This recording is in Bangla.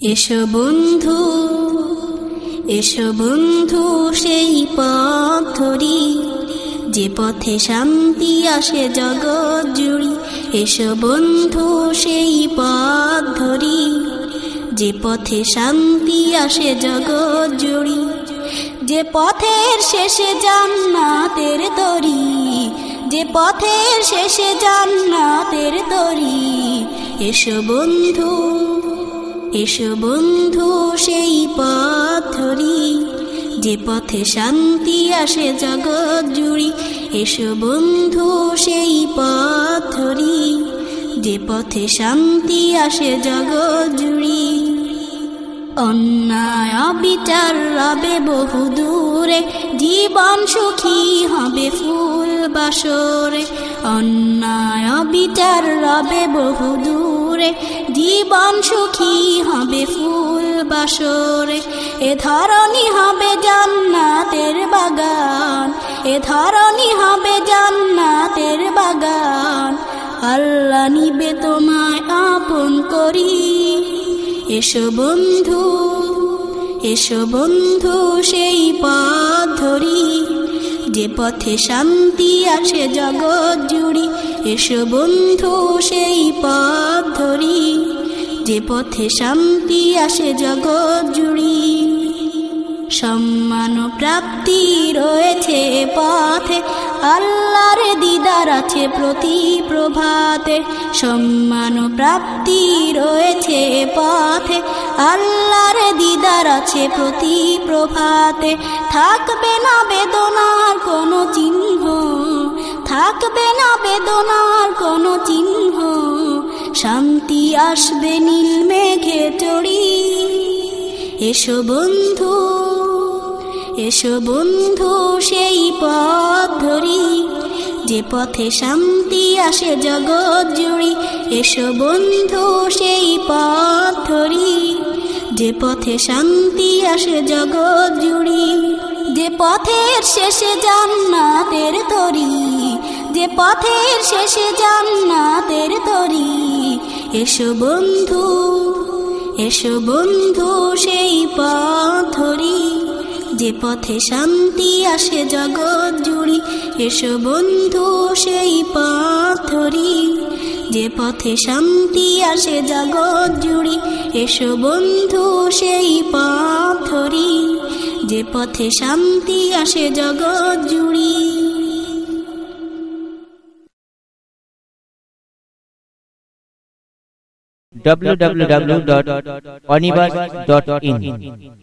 এসো বন্ধু এসো বন্ধু সেই পথ ধরি। যে পথে শান্তি আসে জগৎ জুড়ি, এসো বন্ধু সেই পথ ধরি। যে পথে শান্তি আসে জগৎ জুড়ি, যে পথের শেষে জান্নাতের তরি। যে পথের শেষে জান্নাতের তরি। এসো বন্ধু এসো বন্ধু সেই পথ ধরি। যে পথে শান্তি আসে জগৎ জুড়ি, এসো বন্ধু সেই পথ ধরি। যে পথে শান্তি আসে জগৎ জুড়ি। অন্যায় বিচার রবে বহু দূরে, জীবন সুখী হবে ফুল বাসরে। অন্যায় বিচার রবে বহু দূরে জীবন সুখী হবে ফুল বাসরে। এ ধরনী হবে জান্নাতের বাগান, এ ধরনী হবে জান্নাতের বাগান। আল্লাহ নিবে তোমায় আপন করি। এসো বন্ধু এসো বন্ধু সেই পথ ধরি। যে পথে শান্তি আছে জগৎ জুড়ি এসো বন্ধু সেই পথ ধরি, যে পথে শান্তি আসে জগৎ জুড়ি। সম্মান প্রাপ্তি রয়েছে পথে, আল্লাহর দিদার আছে প্রতি প্রভাতে। সম্মান প্রাপ্তি রয়েছে পথে, আল্লাহর দিদার আছে প্রতি প্রভাতে। থাকবে না বেদনার কোনো চিহ্ন। থাকবে না বেদনার কোনো চিহ্ন। শান্তি আসবে নীল মেঘে চড়ি এসো বন্ধু এসো বন্ধু সেই পথ ধরি। যে পথে শান্তি আসে জগৎ জুড়ি, এসো বন্ধু সেই পথ ধরি। যে পথে শান্তি আসে জগৎ জুড়ি, যে পথের শেষে জান্নাতের তরি। পথের শেষে জান্নাতের তরি। এসো বন্ধু এসো বন্ধু সেই পথ ধরি। যে পথে শান্তি আসে জগৎ জুড়ি, এসো বন্ধু সেই পথ ধরি। যে পথে শান্তি আসে জগৎ জুড়ি, এসো বন্ধু সেই পথ ধরি। যে পথে শান্তি আসে জগৎ জুড়ি www.onibus.in